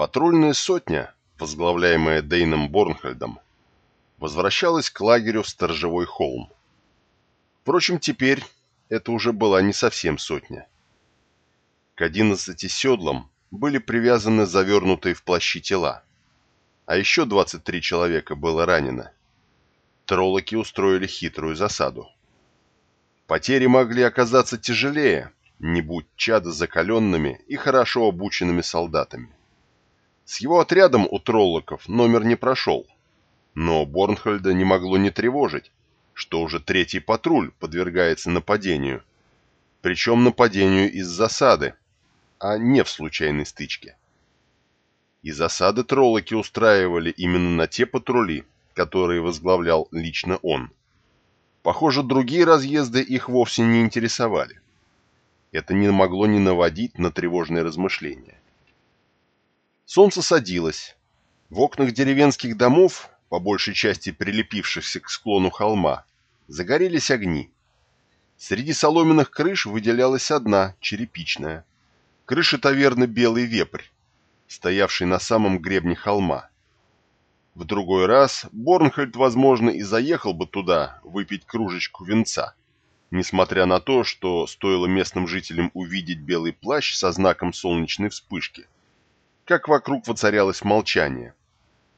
Патрульная сотня, возглавляемая Дейном Борнхольдом, возвращалась к лагерю в Сторожевой холм. Впрочем, теперь это уже была не совсем сотня. К одиннадцати седлам были привязаны завернутые в плащи тела, а еще 23 человека было ранено. Троллоки устроили хитрую засаду. Потери могли оказаться тяжелее, не будь чада закаленными и хорошо обученными солдатами. С его отрядом у троллоков номер не прошел, но Борнхольда не могло не тревожить, что уже третий патруль подвергается нападению, причем нападению из засады, а не в случайной стычке. И засады троллоки устраивали именно на те патрули, которые возглавлял лично он. Похоже, другие разъезды их вовсе не интересовали. Это не могло не наводить на тревожные размышления. Солнце садилось. В окнах деревенских домов, по большей части прилепившихся к склону холма, загорелись огни. Среди соломенных крыш выделялась одна, черепичная. Крыша таверны «Белый вепрь», стоявший на самом гребне холма. В другой раз Борнхольд, возможно, и заехал бы туда выпить кружечку венца, несмотря на то, что стоило местным жителям увидеть белый плащ со знаком солнечной вспышки, как вокруг воцарялось молчание.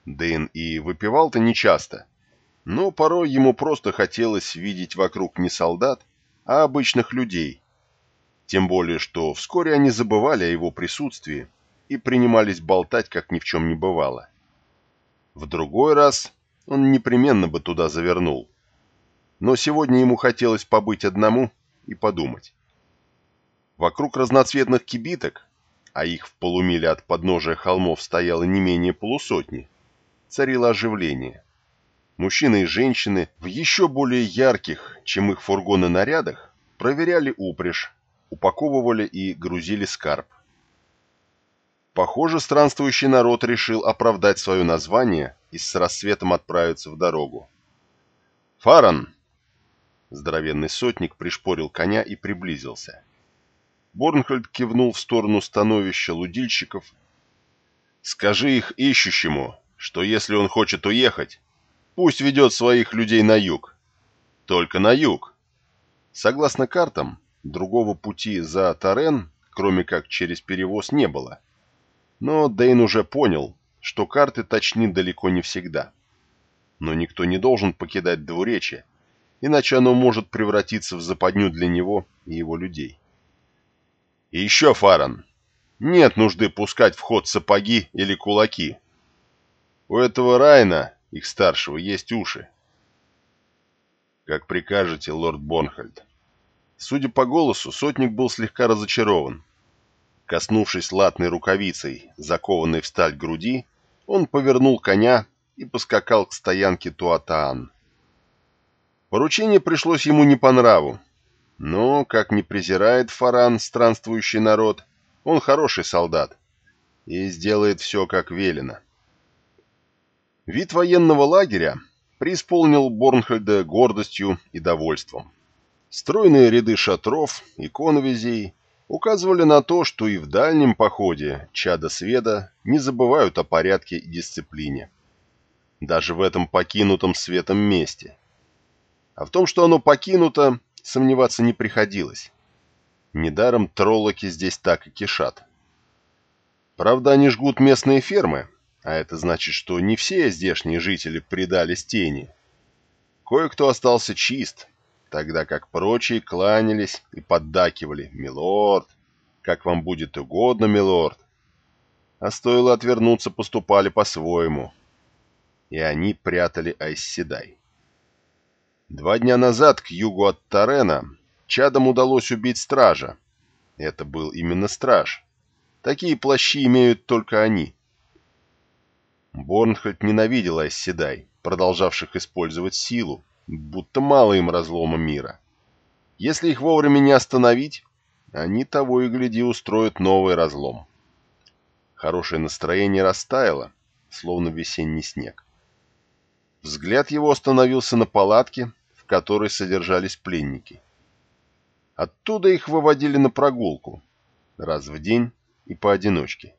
Дэйн и выпивал-то нечасто, но порой ему просто хотелось видеть вокруг не солдат, а обычных людей. Тем более, что вскоре они забывали о его присутствии и принимались болтать, как ни в чем не бывало. В другой раз он непременно бы туда завернул. Но сегодня ему хотелось побыть одному и подумать. Вокруг разноцветных кибиток, а их в полумиле от подножия холмов стояло не менее полусотни, царило оживление. Мужчины и женщины в еще более ярких, чем их фургоны нарядах, проверяли упряжь, упаковывали и грузили скарб. Похоже, странствующий народ решил оправдать свое название и с рассветом отправиться в дорогу. «Фаран!» Здоровенный сотник пришпорил коня и приблизился. Борнхольд кивнул в сторону становища лудильщиков. «Скажи их ищущему, что если он хочет уехать, пусть ведет своих людей на юг. Только на юг. Согласно картам, другого пути за Тарен, кроме как через перевоз, не было. Но Дейн уже понял, что карты точны далеко не всегда. Но никто не должен покидать двуречье, иначе оно может превратиться в западню для него и его людей. И еще, Фаран, нет нужды пускать в ход сапоги или кулаки. У этого Райна, их старшего, есть уши. Как прикажете, лорд Бонхальд. Судя по голосу, сотник был слегка разочарован. Коснувшись латной рукавицей, закованной в сталь груди, он повернул коня и поскакал к стоянке Туатаан. Поручение пришлось ему не по нраву, но, как не презирает Фаран странствующий народ, он хороший солдат и сделает все, как велено. Вид военного лагеря преисполнил Борнхольда гордостью и довольством. Стройные ряды шатров и коновизей указывали на то, что и в дальнем походе чада света не забывают о порядке и дисциплине. Даже в этом покинутом светом месте. А в том, что оно покинуто, сомневаться не приходилось. Недаром троллоки здесь так и кишат. Правда, они жгут местные фермы, а это значит, что не все здешние жители предались тени. Кое-кто остался чист, тогда как прочие кланялись и поддакивали «Милорд, как вам будет угодно, милорд». А стоило отвернуться, поступали по-своему. И они прятали Айсседай. Два дня назад к югу от Тарена чадам удалось убить стража. Это был именно страж. Такие плащи имеют только они. Борнхольд ненавидел Айсседай, продолжавших использовать силу, будто мало им разлома мира. Если их вовремя не остановить, они того и гляди устроят новый разлом. Хорошее настроение растаяло, словно весенний снег. Взгляд его остановился на палатке, которой содержались пленники. Оттуда их выводили на прогулку, раз в день и поодиночке.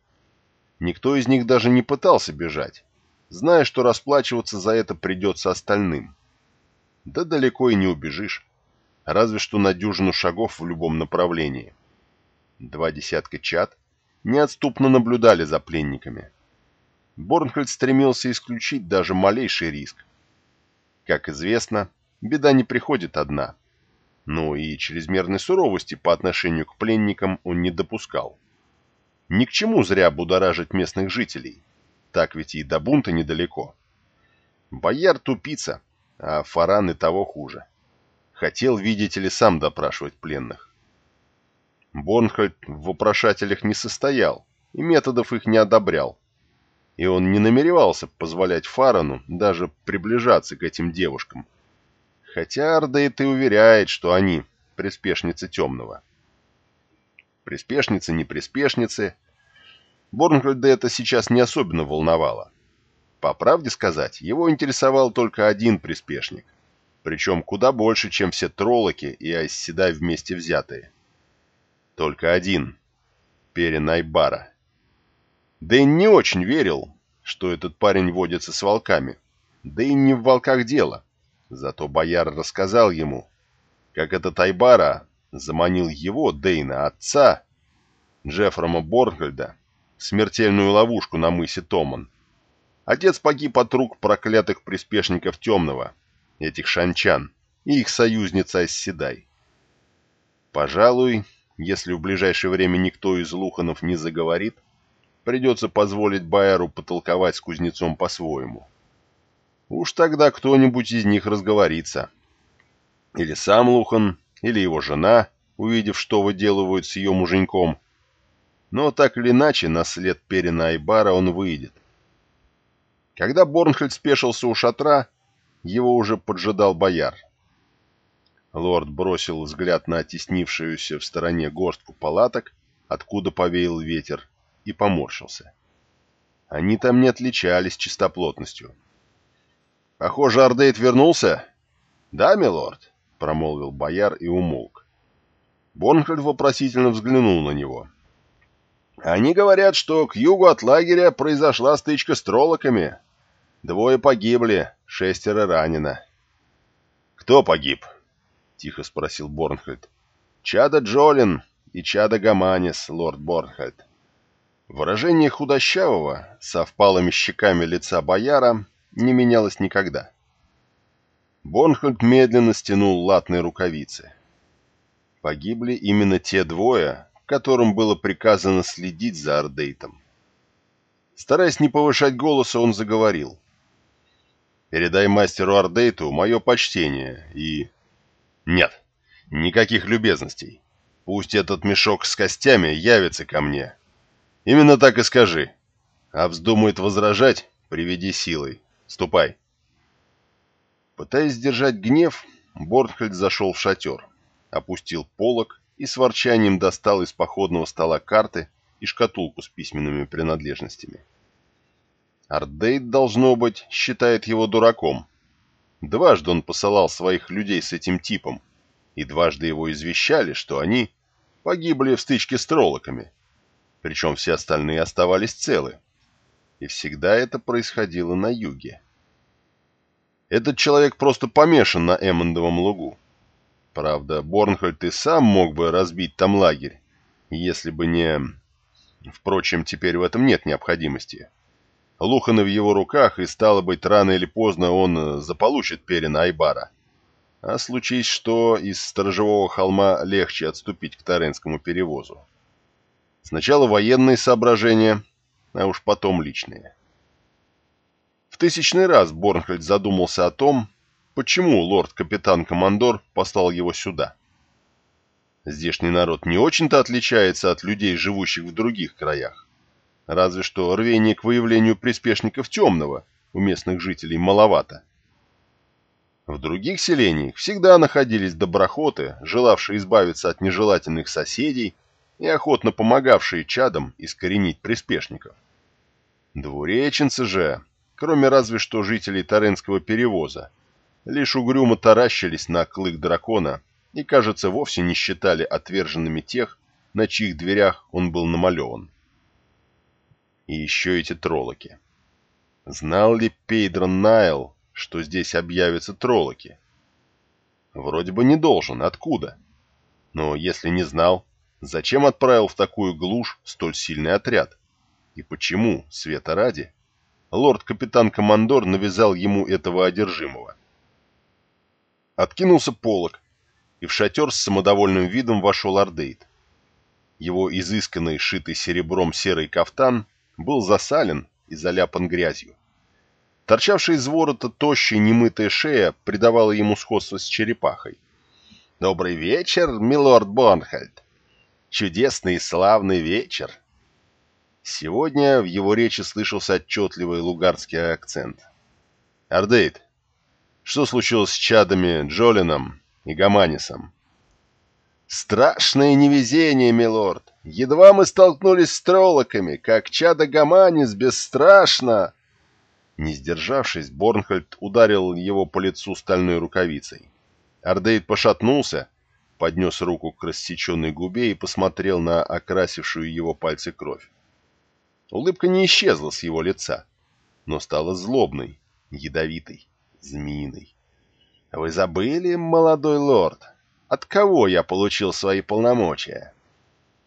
Никто из них даже не пытался бежать, зная, что расплачиваться за это придется остальным. Да далеко и не убежишь, разве что на дюжину шагов в любом направлении. Два десятка чад неотступно наблюдали за пленниками. Борнхольд стремился исключить даже малейший риск. Как известно, беда не приходит одна. Но и чрезмерной суровости по отношению к пленникам он не допускал. Ни к чему зря будоражить местных жителей. Так ведь и до бунта недалеко. Бояр тупица, а Фаран и того хуже. Хотел, видите ли, сам допрашивать пленных. Борнхольд в вопрошателях не состоял и методов их не одобрял. И он не намеревался позволять Фарану даже приближаться к этим девушкам. Хотя Ардейт и уверяет, что они приспешницы темного. Приспешницы, не приспешницы. Борнхольда это сейчас не особенно волновало. По правде сказать, его интересовал только один приспешник. Причем куда больше, чем все троллоки и Айсседай вместе взятые. Только один. Перин Айбара. Дэн не очень верил, что этот парень водится с волками. Да и не в волках дело. Зато бояр рассказал ему, как этот Айбара заманил его, Дейна, отца, Джеффрома Борнхольда, в смертельную ловушку на мысе Томан. Отец погиб от рук проклятых приспешников Темного, этих шанчан, и их союзница Осседай. Пожалуй, если в ближайшее время никто из Луханов не заговорит, придется позволить Байеру потолковать с кузнецом по-своему. Уж тогда кто-нибудь из них разговорится. Или сам Лухан, или его жена, увидев, что выделывают с ее муженьком. Но так или иначе, на след Перина Айбара он выйдет. Когда Борнхольд спешился у шатра, его уже поджидал бояр. Лорд бросил взгляд на оттеснившуюся в стороне горстку палаток, откуда повеял ветер, и поморщился. Они там не отличались чистоплотностью. «Похоже, Ардейт вернулся?» «Да, милорд», — промолвил бояр и умолк. Борнхольд вопросительно взглянул на него. «Они говорят, что к югу от лагеря произошла стычка с троллоками. Двое погибли, шестеро ранено». «Кто погиб?» — тихо спросил Борнхольд. «Чада Джолин и Чада Гаманис, лорд Борнхольд». Выражение худощавого, со впалыми щеками лица бояра, не менялось никогда. Борнхольд медленно стянул латные рукавицы. Погибли именно те двое, которым было приказано следить за Ардейтом. Стараясь не повышать голоса, он заговорил. «Передай мастеру Ардейту мое почтение и...» «Нет, никаких любезностей. Пусть этот мешок с костями явится ко мне. Именно так и скажи. А вздумает возражать, приведи силой. Ступай». Пытаясь сдержать гнев, Бортхольд зашел в шатер, опустил полог и с ворчанием достал из походного стола карты и шкатулку с письменными принадлежностями. Ардейт, должно быть, считает его дураком. Дважды он посылал своих людей с этим типом, и дважды его извещали, что они погибли в стычке с троллоками, причем все остальные оставались целы. И всегда это происходило на юге. Этот человек просто помешан на Эммондовом лугу. Правда, Борнхольд и сам мог бы разбить там лагерь, если бы не... Впрочем, теперь в этом нет необходимости. Луханы в его руках, и, стало быть, рано или поздно он заполучит Перина Айбара. А случись что, из сторожевого холма легче отступить к Таренскому перевозу. Сначала военные соображения, а уж потом личные. Тысячный раз Борнхольд задумался о том, почему лорд-капитан-командор послал его сюда. Здешний народ не очень-то отличается от людей, живущих в других краях. Разве что рвение к выявлению приспешников темного у местных жителей маловато. В других селениях всегда находились доброхоты, желавшие избавиться от нежелательных соседей и охотно помогавшие чадам искоренить приспешников. Двуреченцы же кроме разве что жителей Таренского перевоза, лишь угрюмо таращились на клык дракона и, кажется, вовсе не считали отверженными тех, на чьих дверях он был намалеван. И еще эти троллоки. Знал ли Пейдро Найл, что здесь объявятся троллоки? Вроде бы не должен. Откуда? Но если не знал, зачем отправил в такую глушь столь сильный отряд? И почему, света ради, лорд-капитан-командор навязал ему этого одержимого? Откинулся полог, и в шатер с самодовольным видом вошел Ардейт. Его изысканный, шитый серебром серый кафтан был засален и заляпан грязью. Торчавшая из ворота тощая немытая шея придавала ему сходство с черепахой. «Добрый вечер, милорд Бонхальд! Чудесный и славный вечер!» Сегодня в его речи слышался отчетливый лугарский акцент. «Ардейт, что случилось с чадами Джолином и Гаманисом?» «Страшное невезение, милорд! Едва мы столкнулись с троллоками, как чада Гаманис бесстрашно!» Не сдержавшись, Борнхольд ударил его по лицу стальной рукавицей. Ардейд пошатнулся, поднес руку к рассеченной губе и посмотрел на окрасившую его пальцы кровь. Улыбка не исчезла с его лица, но стала злобной, ядовитой, змеиной. «Вы забыли, молодой лорд, от кого я получил свои полномочия?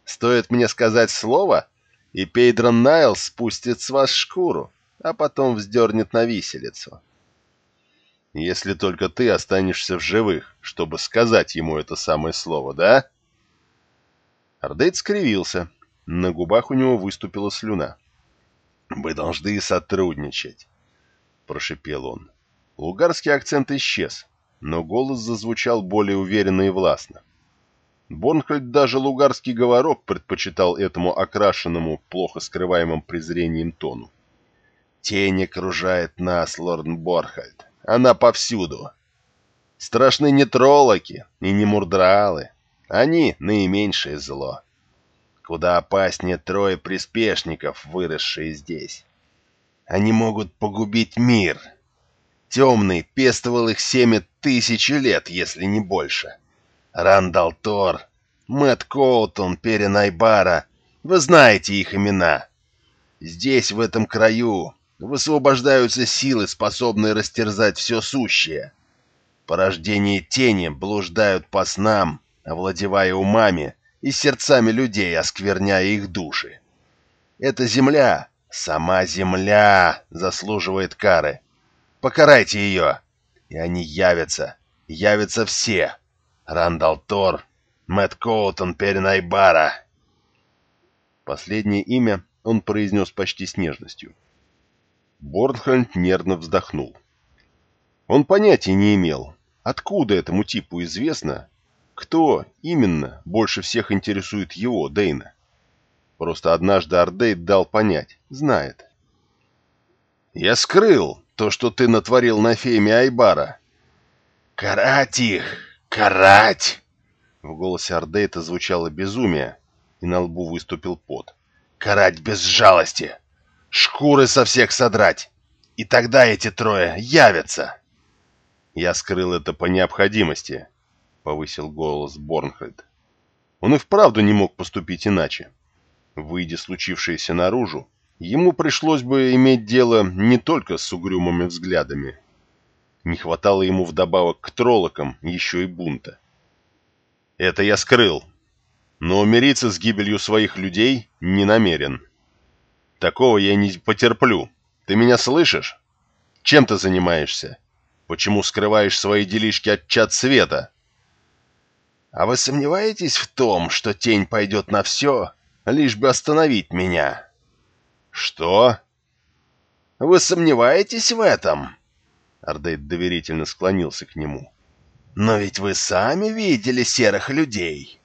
Стоит мне сказать слово, и Пейдрон Найл спустит с вас шкуру а потом вздернет на виселицу. Если только ты останешься в живых, чтобы сказать ему это самое слово, да? Ардейт скривился. На губах у него выступила слюна. «Вы должны сотрудничать», — прошипел он. Лугарский акцент исчез, но голос зазвучал более уверенно и властно. Борнхольд даже лугарский говорок предпочитал этому окрашенному, плохо скрываемым презрением тону. Тень окружает нас, лорд Борхальд. Она повсюду. Страшны не троллоки и не мурдралы. Они наименьшее зло. Куда опаснее трое приспешников, выросшие здесь. Они могут погубить мир. Темный пестовал их семя тысячи лет, если не больше. Рандал Тор, Мэтт Коутон, Перин Айбара. Вы знаете их имена. Здесь, в этом краю, высвобождаются силы, способные растерзать все сущее. Порождение тени блуждают по снам, овладевая умами и сердцами людей, оскверняя их души. Эта земля, сама земля, заслуживает кары. Покарайте ее, и они явятся, явятся все. Ранд ал'Тор, Мэт Коутон, Перрин Айбара. Последнее имя он произнес почти с нежностью. Борнхальд нервно вздохнул. Он понятия не имел, откуда этому типу известно, кто именно больше всех интересует его, Дейна. Просто однажды Ордейт дал понять, знает. «Я скрыл то, что ты натворил на феме Айбара». «Карать их! Карать!» В голосе Ардейта звучало безумие, и на лбу выступил пот. «Карать без жалости! шкуры со всех содрать. И тогда эти трое явятся. Я скрыл это по необходимости, повысил голос Борнхольд. Он и вправду не мог поступить иначе. Выйдя случившееся наружу, ему пришлось бы иметь дело не только с угрюмыми взглядами. Не хватало ему вдобавок к троллокам еще и бунта. Это я скрыл, но умириться с гибелью своих людей не намерен. Такого я не потерплю. Ты меня слышишь? Чем ты занимаешься? Почему скрываешь свои делишки от чад света? А вы сомневаетесь в том, что тень пойдет на все, лишь бы остановить меня? Что? Вы сомневаетесь в этом? Ардейт доверительно склонился к нему. Но ведь вы сами видели серых людей.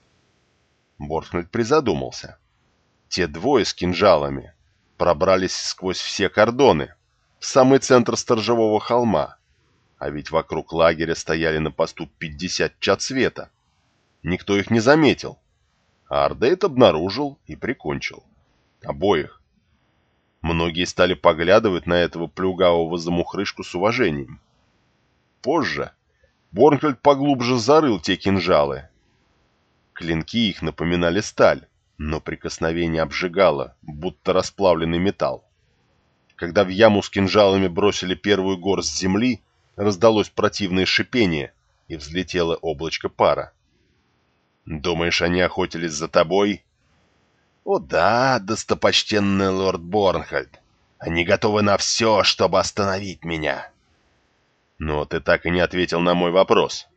Борхнуть призадумался. Те двое с кинжалами пробрались сквозь все кордоны, в самый центр сторожевого холма, а ведь вокруг лагеря стояли на посту 50 чат света. Никто их не заметил, а Ардейт обнаружил и прикончил. Обоих. Многие стали поглядывать на этого плюгавого замухрышку с уважением. Позже Борнхольд поглубже зарыл те кинжалы. Клинки их напоминали сталь, но прикосновение обжигало, будто расплавленный металл. Когда в яму с кинжалами бросили первую горсть земли, раздалось противное шипение, и взлетело облачко пара. «Думаешь, они охотились за тобой?» «О да, достопочтенный лорд Борнхальд, они готовы на все, чтобы остановить меня». «Но ты так и не ответил на мой вопрос».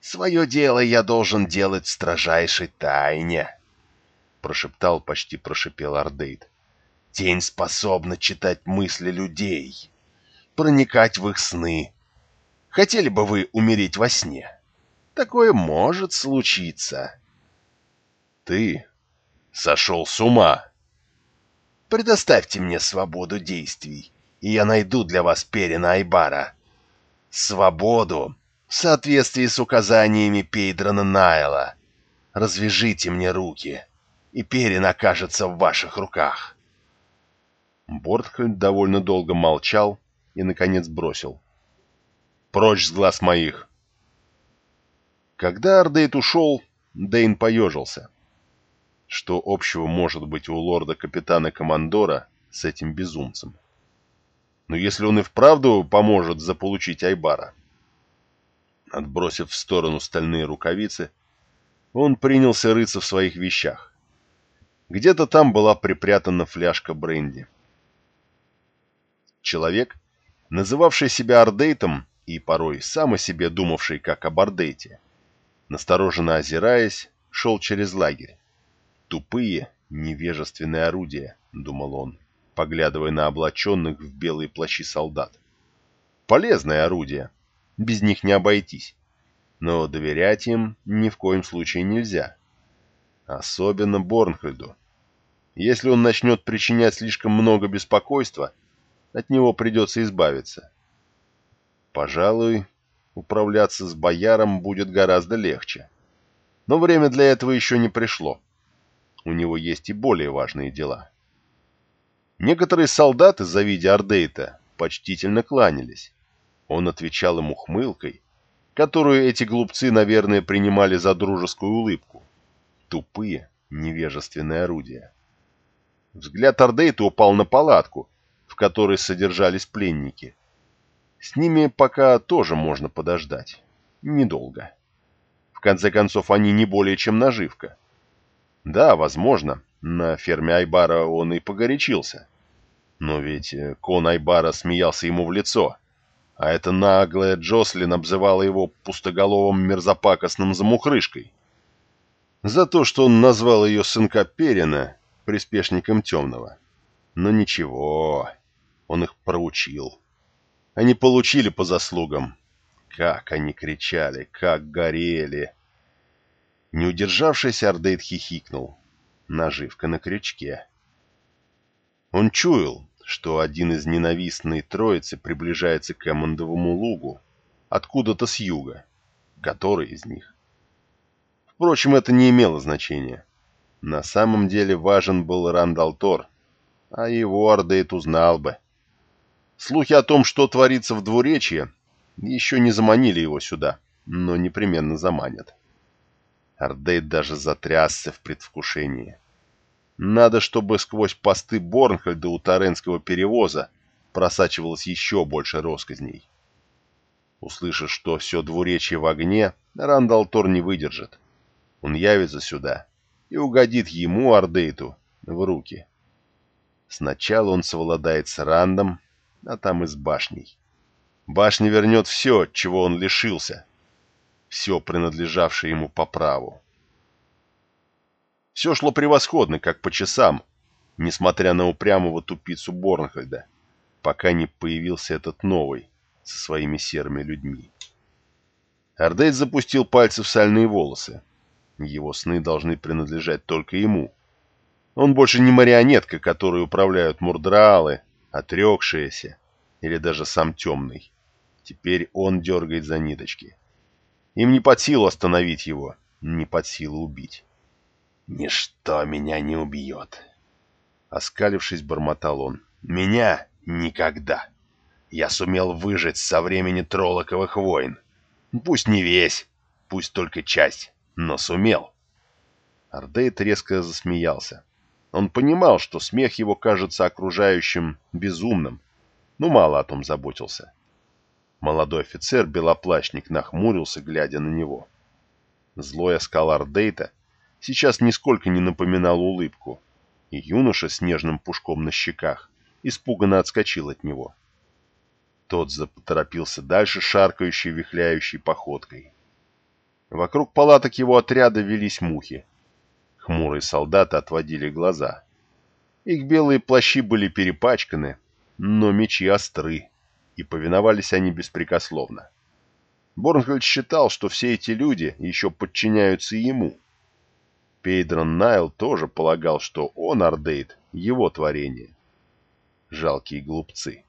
«Свое дело я должен делать в строжайшей тайне», — прошептал, почти прошипел Ардейд. «Тень способна читать мысли людей, проникать в их сны. Хотели бы вы умереть во сне? Такое может случиться». «Ты сошел с ума!» «Предоставьте мне свободу действий, и я найду для вас Перина Айбара. Свободу в соответствии с указаниями Пейдрона Найла. Развяжите мне руки, и Перин окажется в ваших руках». Бортхальд довольно долго молчал и, наконец, бросил. «Прочь с глаз моих!» Когда Ардейт ушел, Дейн поежился. Что общего может быть у лорда-капитана-командора с этим безумцем? Но если он и вправду поможет заполучить Айбара... Отбросив в сторону стальные рукавицы, он принялся рыться в своих вещах. Где-то там была припрятана фляжка бренди. Человек, называвший себя Ардейтом и порой сам о себе думавший как об Ардейте, настороженно озираясь, шел через лагерь. «Тупые, невежественные орудия», — думал он, поглядывая на облаченных в белые плащи солдат. «Полезное орудие. Без них не обойтись. Но доверять им ни в коем случае нельзя. Особенно Борнхольду. Если он начнет причинять слишком много беспокойства, от него придется избавиться. Пожалуй, управляться с бояром будет гораздо легче. Но время для этого еще не пришло у него есть и более важные дела. Некоторые солдаты, завидя Ардейта, почтительно кланялись. Он отвечал им ухмылкой, которую эти глупцы, наверное, принимали за дружескую улыбку. Тупые, невежественные орудия. Взгляд Ардейта упал на палатку, в которой содержались пленники. С ними пока тоже можно подождать. Недолго. В конце концов, они не более чем наживка. Да, возможно, на ферме Айбара он и погорячился. Но ведь э, кон Айбара смеялся ему в лицо, а эта наглая Джослин обзывала его пустоголовым мерзопакостным замухрышкой. За то, что он назвал ее сынка Перина приспешником темного. Но ничего, он их проучил. Они получили по заслугам. Как они кричали, как горели. Не удержавшись, Ордейт хихикнул. Наживка на крючке. Он чуял, что один из ненавистной троицы приближается к Эммондовому лугу, откуда-то с юга. Который из них? Впрочем, это не имело значения. На самом деле важен был Ранд ал'Тор, а его Ордейт узнал бы. Слухи о том, что творится в Двуречье, еще не заманили его сюда, но непременно заманят. Ардейд даже затрясся в предвкушении. Надо, чтобы сквозь посты Борнхольда у Таренского перевоза просачивалось еще больше росказней. Услышав, что все двуречье в огне, Рандал Тор не выдержит. Он явится сюда и угодит ему, Ардейту, в руки. Сначала он совладает с Рандом, а там и с башней. Башня вернет все, чего он лишился, все принадлежавшее ему по праву. Все шло превосходно, как по часам, несмотря на упрямого тупицу Борнхольда, пока не появился этот новый со своими серыми людьми. Ардейт запустил пальцы в сальные волосы. Его сны должны принадлежать только ему. Он больше не марионетка, которой управляют мурдралы, отрекшиеся, или даже сам темный. Теперь он дергает за ниточки. Им не под силу остановить его, не под силу убить. «Ничто меня не убьет!» Оскалившись, бормотал он. «Меня никогда! Я сумел выжить со времени Тролоковых войн. Пусть не весь, пусть только часть, но сумел. Ордейт резко засмеялся. Он понимал, что смех его кажется окружающим безумным, но мало о том заботился. Молодой офицер-белоплащник нахмурился, глядя на него. Злой оскал Ордейта сейчас нисколько не напоминал улыбку, и юноша с нежным пушком на щеках испуганно отскочил от него. Тот заторопился дальше шаркающей, вихляющей походкой. Вокруг палаток его отряда велись мухи. Хмурые солдаты отводили глаза. Их белые плащи были перепачканы, но мечи остры, и повиновались они беспрекословно. Борнхольд считал, что все эти люди еще подчиняются ему. Пейдрон Найл тоже полагал, что он, Ардейт, его творение. Жалкие глупцы.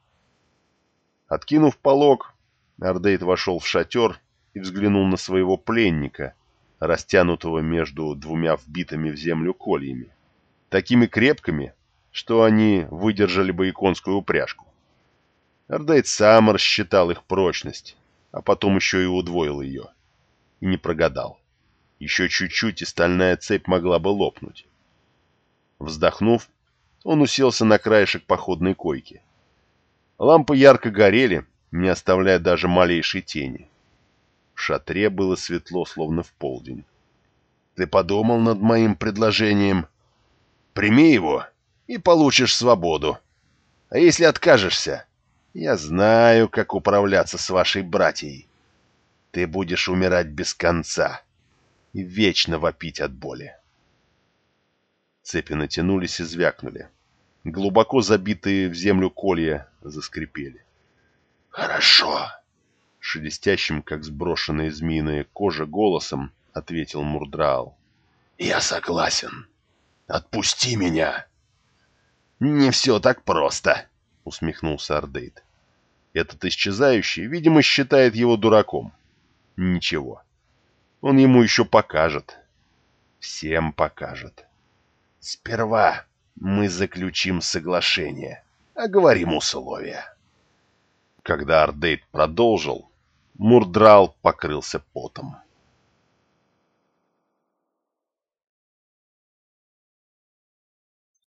Откинув полог, Ордейт вошел в шатер и взглянул на своего пленника — растянутого между двумя вбитыми в землю кольями, такими крепкими, что они выдержали бы и конскую упряжку. Ордейт сам рассчитал их прочность, а потом еще и удвоил ее. И не прогадал. Еще чуть-чуть, и стальная цепь могла бы лопнуть. Вздохнув, он уселся на краешек походной койки. Лампы ярко горели, не оставляя даже малейшей тени. В шатре было светло, словно в полдень. «Ты подумал над моим предложением? Прими его, и получишь свободу. А если откажешься, я знаю, как управляться с вашей братьей. Ты будешь умирать без конца и вечно вопить от боли». Цепи натянулись и звякнули. Глубоко забитые в землю колья заскрипели. «Хорошо», шелестящим, как сброшенная змеиная кожа, голосом ответил Мурдраал. «Я согласен. Отпусти меня!» «Не все так просто», — усмехнулся Ардейт. «Этот исчезающий, видимо, считает его дураком. Ничего. Он ему еще покажет. Всем покажет. Сперва мы заключим соглашение, оговорим условия». Когда Ардейт продолжил, Мурдрал покрылся потом.